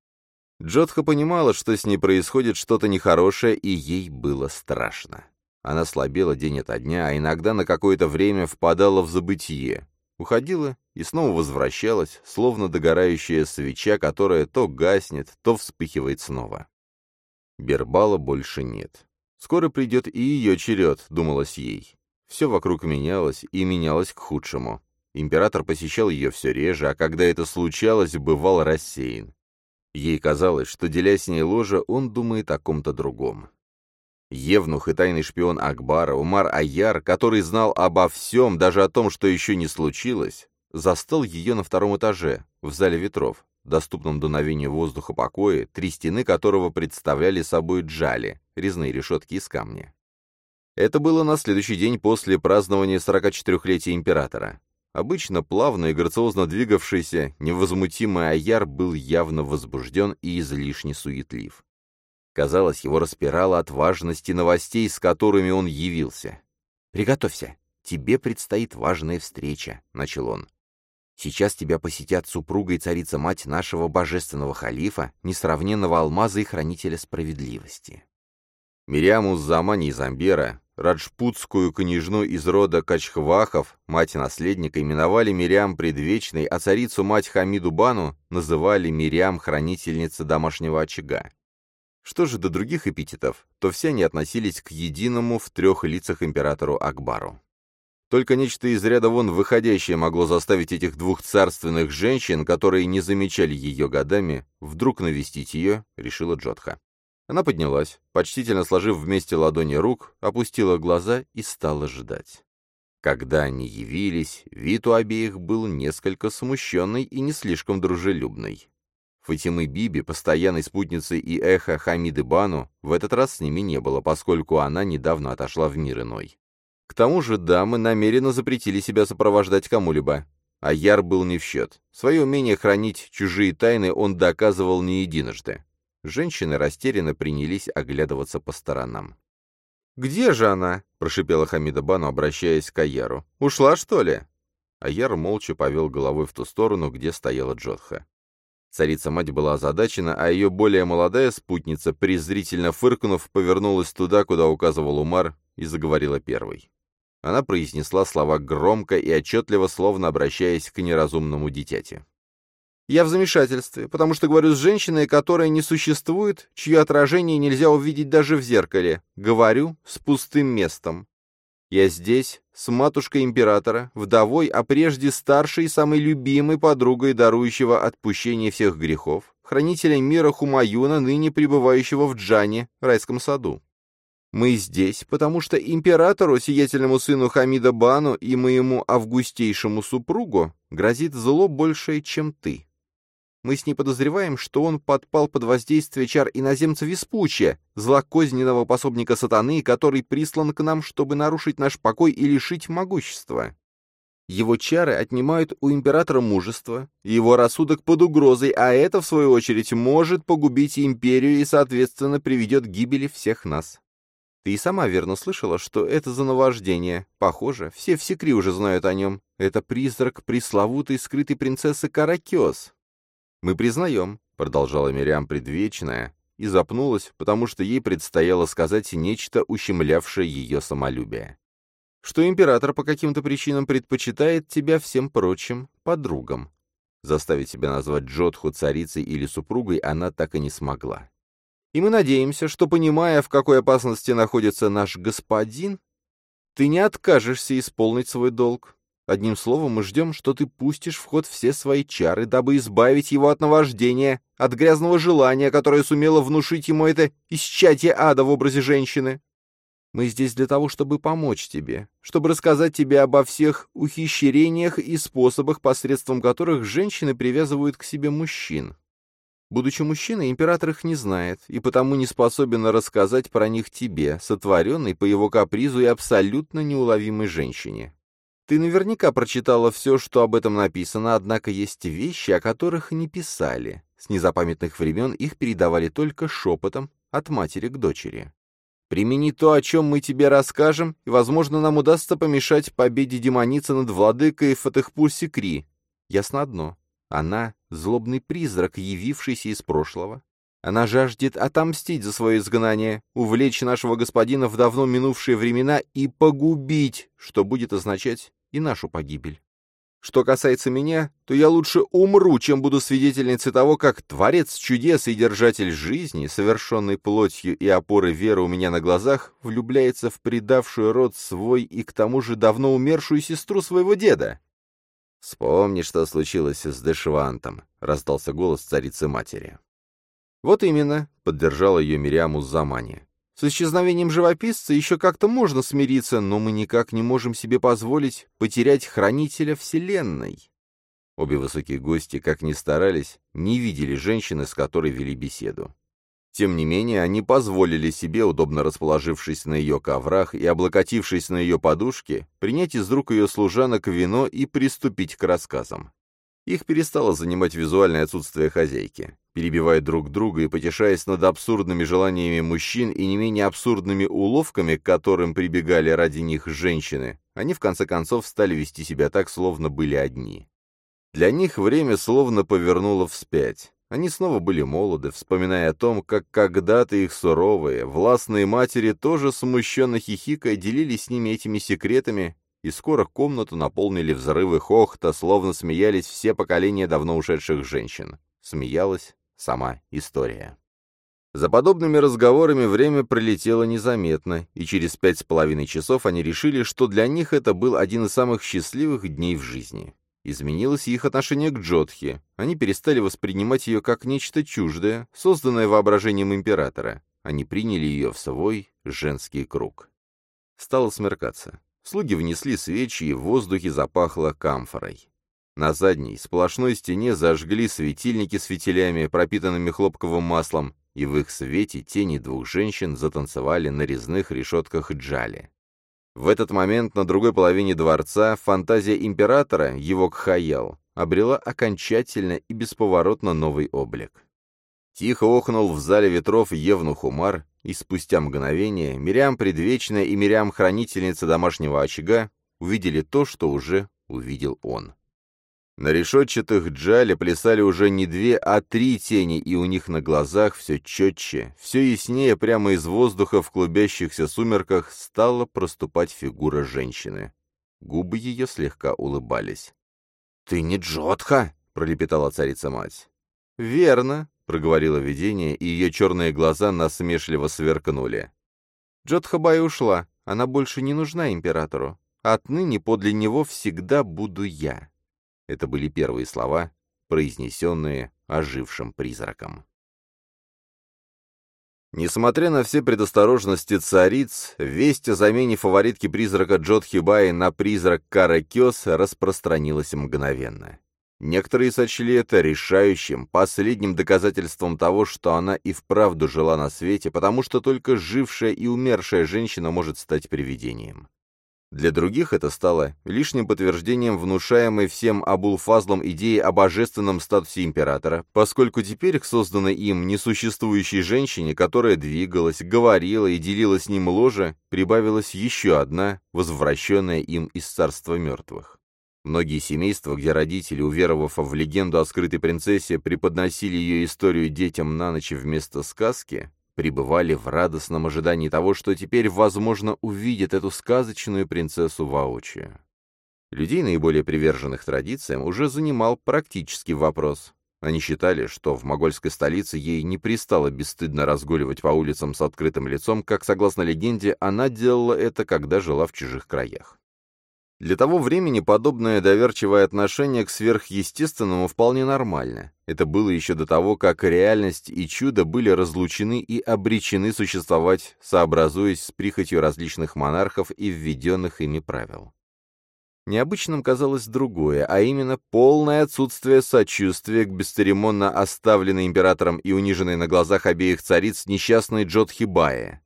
Джотха понимала, что с ней происходит что-то нехорошее, и ей было страшно. Она слабела день ото дня, а иногда на какое-то время впадала в забытие, уходила и снова возвращалась, словно догорающая свеча, которая то гаснет, то вспыхивает снова. Бербала больше нет. Скоро придет и ее черед, думалось ей. Все вокруг менялось, и менялось к худшему. Император посещал ее все реже, а когда это случалось, бывал рассеян. Ей казалось, что, деля с ней ложа, он думает о ком-то другом. Евнух и тайный шпион Акбара, Умар Аяр, который знал обо всем, даже о том, что еще не случилось, застал ее на втором этаже, в зале ветров, доступном дуновению воздуха покое, три стены которого представляли собой джали, резные решетки из камня. Это было на следующий день после празднования 44-летия императора. Обычно плавно и грациозно двигавшийся, невозмутимый Аяр был явно возбужден и излишне суетлив. Казалось, его распирало от важности новостей, с которыми он явился. «Приготовься, тебе предстоит важная встреча», — начал он. Сейчас тебя посетят супруга и царица-мать нашего божественного халифа, несравненного алмаза и хранителя справедливости. Мириаму Замани из Амбера, раджпутскую княжну из рода Качхвахов, мать наследника, именовали Мириам Предвечной, а царицу-мать Хамиду Бану называли Мириам Хранительница домашнего очага. Что же до других эпитетов, то все они относились к единому в трех лицах императору Акбару. Только нечто из ряда вон выходящее могло заставить этих двух царственных женщин, которые не замечали ее годами, вдруг навестить ее, решила Джотха. Она поднялась, почтительно сложив вместе ладони рук, опустила глаза и стала ждать. Когда они явились, вид у обеих был несколько смущенный и не слишком дружелюбный. Фатимы Биби, постоянной спутницы и эхо Хамиды Бану, в этот раз с ними не было, поскольку она недавно отошла в мир иной. К тому же дамы намеренно запретили себя сопровождать кому-либо. А Яр был не в счет. Свое умение хранить чужие тайны он доказывал не единожды. Женщины растерянно принялись оглядываться по сторонам. «Где же она?» — прошипела Хамида Бану, обращаясь к Аяру. «Ушла, что ли?» Аяр молча повел головой в ту сторону, где стояла Джотха. Царица-мать была озадачена, а ее более молодая спутница, презрительно фыркнув, повернулась туда, куда указывал Умар, и заговорила первой. Она произнесла слова громко и отчетливо, словно обращаясь к неразумному дитяти. «Я в замешательстве, потому что говорю с женщиной, которая не существует, чье отражение нельзя увидеть даже в зеркале. Говорю с пустым местом. Я здесь с матушкой императора, вдовой, а прежде старшей и самой любимой подругой, дарующего отпущение всех грехов, хранителя мира Хумаюна, ныне пребывающего в Джане, райском саду. Мы здесь, потому что императору, сиятельному сыну Хамида Бану и моему августейшему супругу грозит зло большее, чем ты. Мы с ней подозреваем, что он подпал под воздействие чар иноземца Веспучия, злокозненного пособника сатаны, который прислан к нам, чтобы нарушить наш покой и лишить могущества. Его чары отнимают у императора мужество, его рассудок под угрозой, а это, в свою очередь, может погубить империю и, соответственно, приведет к гибели всех нас. Ты и сама верно слышала, что это за наваждение. Похоже, все в Секри уже знают о нем. Это призрак пресловутой скрытой принцессы Каракес. Мы признаем, — продолжала Мириам предвечная, и запнулась, потому что ей предстояло сказать нечто, ущемлявшее ее самолюбие. Что император по каким-то причинам предпочитает тебя всем прочим подругам. Заставить себя назвать Джотху царицей или супругой она так и не смогла. И мы надеемся, что, понимая, в какой опасности находится наш господин, ты не откажешься исполнить свой долг. Одним словом, мы ждем, что ты пустишь в ход все свои чары, дабы избавить его от наваждения, от грязного желания, которое сумело внушить ему это исчадие ада в образе женщины. Мы здесь для того, чтобы помочь тебе, чтобы рассказать тебе обо всех ухищрениях и способах, посредством которых женщины привязывают к себе мужчин. Будучи мужчиной, император их не знает, и потому не способен рассказать про них тебе, сотворенной по его капризу и абсолютно неуловимой женщине. Ты наверняка прочитала все, что об этом написано, однако есть вещи, о которых не писали. С незапамятных времен их передавали только шепотом от матери к дочери. Примени то, о чем мы тебе расскажем, и, возможно, нам удастся помешать победе демоницы над владыкой Фатехпур-Секри. Ясно одно. Она — злобный призрак, явившийся из прошлого. Она жаждет отомстить за свое изгнание, увлечь нашего господина в давно минувшие времена и погубить, что будет означать и нашу погибель. Что касается меня, то я лучше умру, чем буду свидетельницей того, как Творец чудес и Держатель жизни, совершенный плотью и опорой веры у меня на глазах, влюбляется в предавшую род свой и к тому же давно умершую сестру своего деда. «Вспомни, что случилось с Дешвантом», — раздался голос царицы-матери. «Вот именно», — поддержала ее Мириаму Замани. «С исчезновением живописца еще как-то можно смириться, но мы никак не можем себе позволить потерять хранителя Вселенной». Обе высокие гости, как ни старались, не видели женщины, с которой вели беседу. Тем не менее, они позволили себе, удобно расположившись на ее коврах и облокотившись на ее подушке, принять из рук ее служанок вино и приступить к рассказам. Их перестало занимать визуальное отсутствие хозяйки. Перебивая друг друга и потешаясь над абсурдными желаниями мужчин и не менее абсурдными уловками, к которым прибегали ради них женщины, они в конце концов стали вести себя так, словно были одни. Для них время словно повернуло вспять. Они снова были молоды, вспоминая о том, как когда-то их суровые, властные матери тоже смущенно хихикая делились с ними этими секретами, и скоро комнату наполнили взрывы хохта, словно смеялись все поколения давно ушедших женщин. Смеялась сама история. За подобными разговорами время пролетело незаметно, и через пять с половиной часов они решили, что для них это был один из самых счастливых дней в жизни. Изменилось их отношение к Джотхе. Они перестали воспринимать ее как нечто чуждое, созданное воображением императора. Они приняли ее в свой женский круг. Стало смеркаться. Слуги внесли свечи, и в воздухе запахло камфорой. На задней, сплошной стене зажгли светильники с фитилями, пропитанными хлопковым маслом, и в их свете тени двух женщин затанцевали на резных решетках джали. В этот момент на другой половине дворца фантазия императора, его Кхаял, обрела окончательно и бесповоротно новый облик. Тихо охнул в зале ветров Евнух Умар, и спустя мгновение Мирям Предвечная и Мирям Хранительница домашнего очага увидели то, что уже увидел он. На решетчатых джале плясали уже не две, а три тени, и у них на глазах все четче, все яснее прямо из воздуха в клубящихся сумерках стала проступать фигура женщины. Губы ее слегка улыбались. «Ты не Джотха!» — пролепетала царица-мать. «Верно», — проговорила видение, и ее черные глаза насмешливо сверкнули. Джотхабай ушла, она больше не нужна императору. Отныне подле него всегда буду я. Это были первые слова, произнесенные ожившим призраком. Несмотря на все предосторожности цариц, весть о замене фаворитки призрака Джодхибаи на призрак Каракёс распространилась мгновенно. Некоторые сочли это решающим, последним доказательством того, что она и вправду жила на свете, потому что только жившая и умершая женщина может стать привидением. Для других это стало лишним подтверждением внушаемой всем Абулфазлом идеи о божественном статусе императора, поскольку теперь к созданной им несуществующей женщине, которая двигалась, говорила и делила с ним ложе, прибавилась еще одна, возвращенная им из царства мертвых. Многие семейства, где родители, уверовав в легенду о скрытой принцессе, преподносили ее историю детям на ночь вместо сказки, пребывали в радостном ожидании того, что теперь, возможно, увидят эту сказочную принцессу воочию. Людей, наиболее приверженных традициям, уже занимал практический вопрос. Они считали, что в могольской столице ей не пристало бесстыдно разгуливать по улицам с открытым лицом, как, согласно легенде, она делала это, когда жила в чужих краях. Для того времени подобное доверчивое отношение к сверхъестественному вполне нормально. Это было еще до того, как реальность и чудо были разлучены и обречены существовать, сообразуясь с прихотью различных монархов и введенных ими правил. Необычным казалось другое, а именно полное отсутствие сочувствия к бесцеремонно оставленной императором и униженной на глазах обеих цариц несчастной Джодхибае,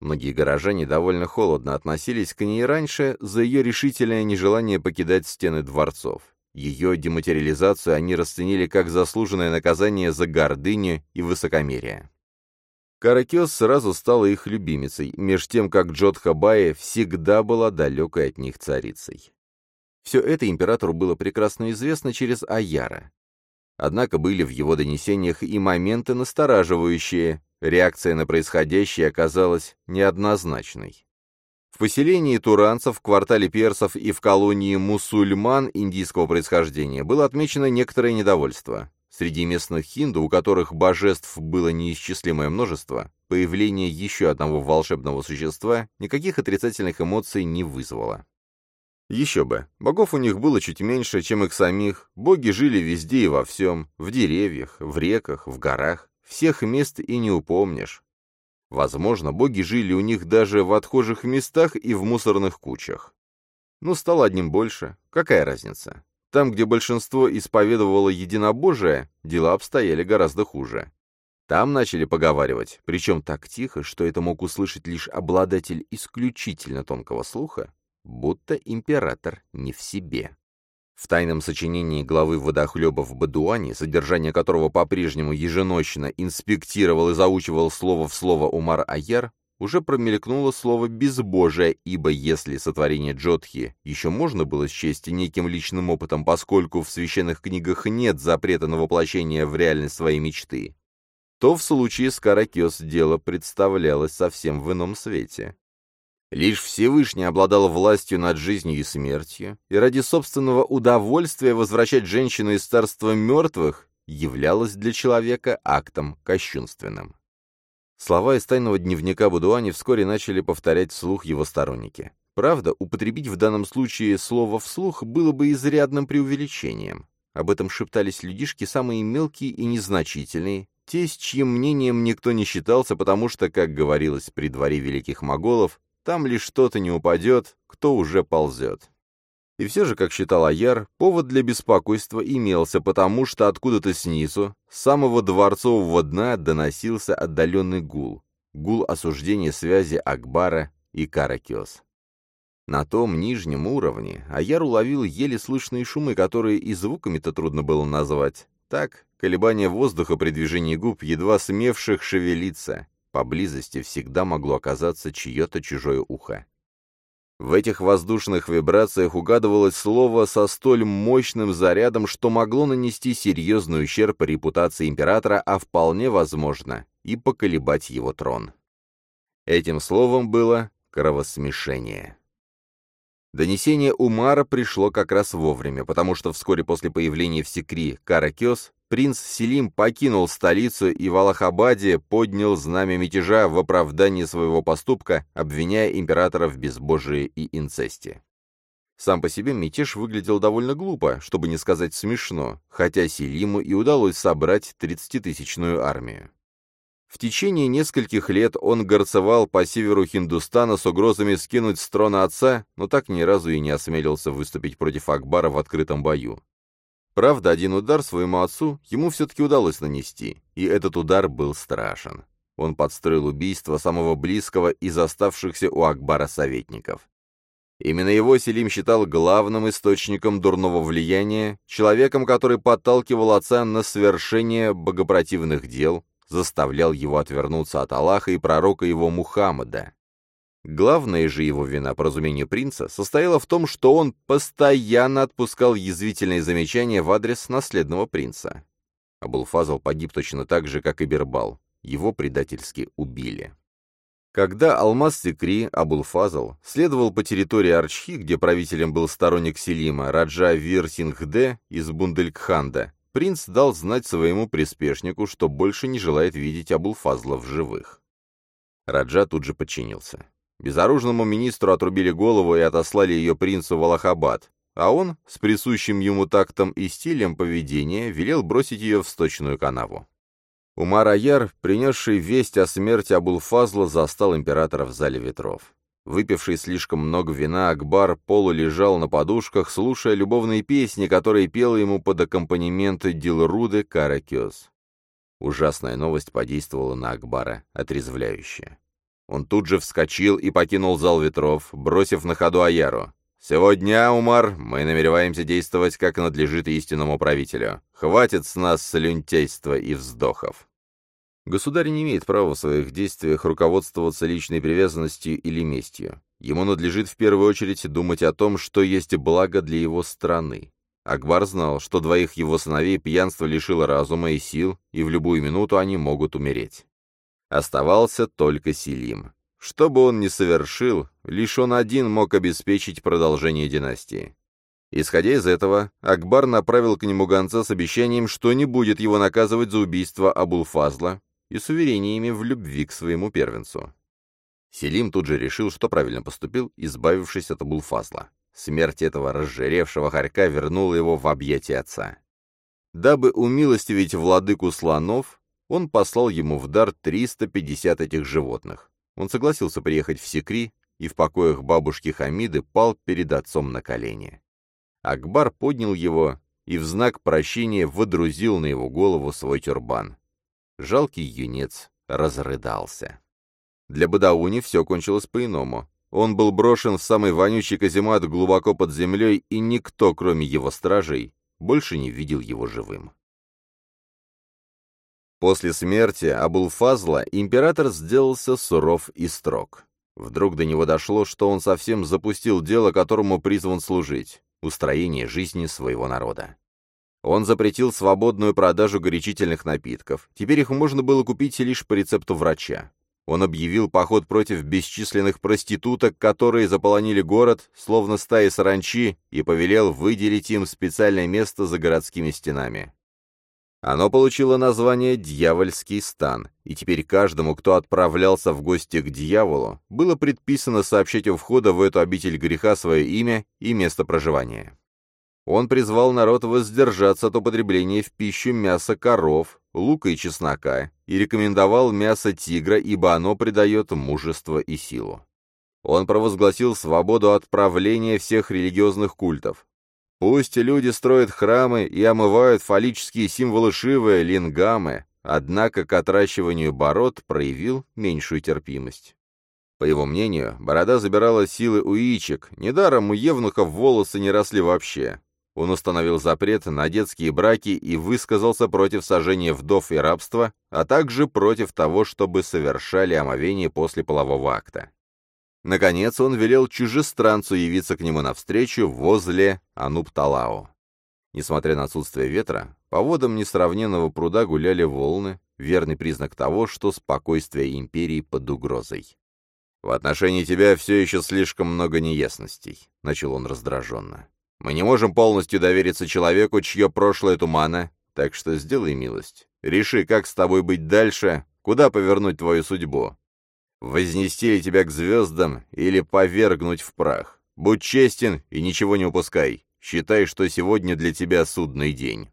Многие горожане довольно холодно относились к ней раньше за ее решительное нежелание покидать стены дворцов. Ее дематериализацию они расценили как заслуженное наказание за гордыню и высокомерие. Каракес сразу стала их любимицей, меж тем как Джодха Бая всегда была далекой от них царицей. Все это императору было прекрасно известно через Аяра. Однако были в его донесениях и моменты настораживающие, Реакция на происходящее оказалась неоднозначной. В поселении туранцев, в квартале персов и в колонии мусульман индийского происхождения было отмечено некоторое недовольство. Среди местных хинду, у которых божеств было неисчислимое множество, появление еще одного волшебного существа никаких отрицательных эмоций не вызвало. Еще бы, богов у них было чуть меньше, чем их самих, боги жили везде и во всем, в деревьях, в реках, в горах, всех мест и не упомнишь. Возможно, боги жили у них даже в отхожих местах и в мусорных кучах. Ну, стало одним больше. Какая разница? Там, где большинство исповедовало единобожие, дела обстояли гораздо хуже. Там начали поговаривать, причем так тихо, что это мог услышать лишь обладатель исключительно тонкого слуха, будто император не в себе. В тайном сочинении главы водохлеба в Бадуане, содержание которого по-прежнему еженощно инспектировал и заучивал слово в слово Умар Аяр, уже промелькнуло слово «безбожие», ибо если сотворение Джотхи еще можно было счесть неким личным опытом, поскольку в священных книгах нет запрета на воплощение в реальность своей мечты, то в случае с Каракес дело представлялось совсем в ином свете. Лишь Всевышний обладал властью над жизнью и смертью, и ради собственного удовольствия возвращать женщину из царства мертвых являлось для человека актом кощунственным. Слова из тайного дневника Будуани вскоре начали повторять вслух его сторонники. Правда, употребить в данном случае слово «вслух» было бы изрядным преувеличением. Об этом шептались людишки самые мелкие и незначительные, те, с чьим мнением никто не считался, потому что, как говорилось при дворе великих моголов, там лишь что-то не упадет, кто уже ползет. И все же, как считал Аяр, повод для беспокойства имелся, потому что откуда-то снизу, с самого дворцового дна, доносился отдаленный гул. Гул осуждения связи Акбара и Каракес. На том нижнем уровне Аяр уловил еле слышные шумы, которые и звуками-то трудно было назвать. Так, колебание воздуха при движении губ, едва смевших шевелиться. Поблизости всегда могло оказаться чье-то чужое ухо. В этих воздушных вибрациях угадывалось слово со столь мощным зарядом, что могло нанести серьезный ущерб репутации императора, а вполне возможно и поколебать его трон. Этим словом было кровосмешение. Донесение Умара пришло как раз вовремя, потому что вскоре после появления в Секри Каракес принц Селим покинул столицу и в Аллахабаде поднял знамя мятежа в оправдании своего поступка, обвиняя императора в безбожии и инцесте. Сам по себе мятеж выглядел довольно глупо, чтобы не сказать смешно, хотя Селиму и удалось собрать 30-тысячную армию. В течение нескольких лет он горцевал по северу Хиндустана с угрозами скинуть с трона отца, но так ни разу и не осмелился выступить против Акбара в открытом бою. Правда, один удар своему отцу ему все-таки удалось нанести, и этот удар был страшен. Он подстроил убийство самого близкого из оставшихся у Акбара советников. Именно его Селим считал главным источником дурного влияния, человеком, который подталкивал отца на совершение богопротивных дел, заставлял его отвернуться от Аллаха и пророка его Мухаммада. Главная же его вина, по разумению принца, состояла в том, что он постоянно отпускал язвительные замечания в адрес наследного принца. Абулфазл погиб точно так же, как и Бербал. Его предательски убили. Когда Алмаз Секри, Абулфазл, следовал по территории Арчхи, где правителем был сторонник Селима, Раджа Вир Сингхде из Бунделькханда, принц дал знать своему приспешнику, что больше не желает видеть Абулфазла в живых. Раджа тут же подчинился. Безоружному министру отрубили голову и отослали ее принцу в Аллахабад, а он, с присущим ему тактом и стилем поведения, велел бросить ее в сточную канаву. Умар Аяр, принесший весть о смерти Абулфазла, застал императора в зале ветров. Выпивший слишком много вина, Акбар полулежал на подушках, слушая любовные песни, которые пел ему под аккомпанемент Дилруды Каракёс. Ужасная новость подействовала на Акбара, отрезвляюще. Он тут же вскочил и покинул зал ветров, бросив на ходу Аяру. «Сегодня, Умар, мы намереваемся действовать, как надлежит истинному правителю. Хватит с нас слюнтейства и вздохов». Государь не имеет права в своих действиях руководствоваться личной привязанностью или местью. Ему надлежит в первую очередь думать о том, что есть благо для его страны. Акбар знал, что двоих его сыновей пьянство лишило разума и сил, и в любую минуту они могут умереть. Оставался только Селим. Что бы он ни совершил, лишь он один мог обеспечить продолжение династии. Исходя из этого, Акбар направил к нему гонца с обещанием, что не будет его наказывать за убийство Абулфазла, и с уверениями в любви к своему первенцу. Селим тут же решил, что правильно поступил, избавившись от Абулфазла. Смерть этого разжиревшего хорька вернула его в объятия отца. Дабы умилостивить владыку слонов, он послал ему в дар 350 этих животных. Он согласился приехать в Секри и в покоях бабушки Хамиды пал перед отцом на колени. Акбар поднял его и в знак прощения водрузил на его голову свой тюрбан. Жалкий юнец разрыдался. Для Бадауни все кончилось по-иному. Он был брошен в самый вонючий каземат глубоко под землей, и никто, кроме его стражей, больше не видел его живым. После смерти Абулфазла император сделался суров и строг. Вдруг до него дошло, что он совсем запустил дело, которому призван служить — устроение жизни своего народа. Он запретил свободную продажу горячительных напитков. Теперь их можно было купить лишь по рецепту врача. Он объявил поход против бесчисленных проституток, которые заполонили город, словно стаи саранчи, и повелел выделить им специальное место за городскими стенами. Оно получило название «Дьявольский стан», и теперь каждому, кто отправлялся в гости к дьяволу, было предписано сообщить у входа в эту обитель греха свое имя и место проживания. Он призвал народ воздержаться от употребления в пищу мяса коров, лука и чеснока, и рекомендовал мясо тигра, ибо оно придает мужество и силу. Он провозгласил свободу от правления всех религиозных культов. Пусть люди строят храмы и омывают фаллические символы Шивы, лингамы, однако к отращиванию бород проявил меньшую терпимость. По его мнению, борода забирала силы у яичек, недаром у евнухов волосы не росли вообще. Он установил запрет на детские браки и высказался против сожжения вдов и рабства, а также против того, чтобы совершали омовение после полового акта. Наконец он велел чужестранцу явиться к нему навстречу возле Анупталао. Несмотря на отсутствие ветра, по водам несравненного пруда гуляли волны, верный признак того, что спокойствие империи под угрозой. «В отношении тебя все еще слишком много неясностей», — начал он раздраженно. Мы не можем полностью довериться человеку, чье прошлое тумана, так что сделай милость. Реши, как с тобой быть дальше, куда повернуть твою судьбу. Вознести ли тебя к звездам или повергнуть в прах. Будь честен и ничего не упускай. Считай, что сегодня для тебя судный день».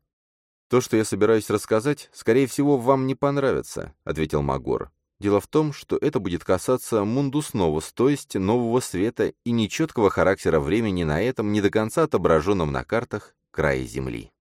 «То, что я собираюсь рассказать, скорее всего, вам не понравится», — ответил Магор. Дело в том, что это будет касаться Мундус Новус, то есть нового света и нечеткого характера времени на этом не до конца отображенном на картах крае Земли.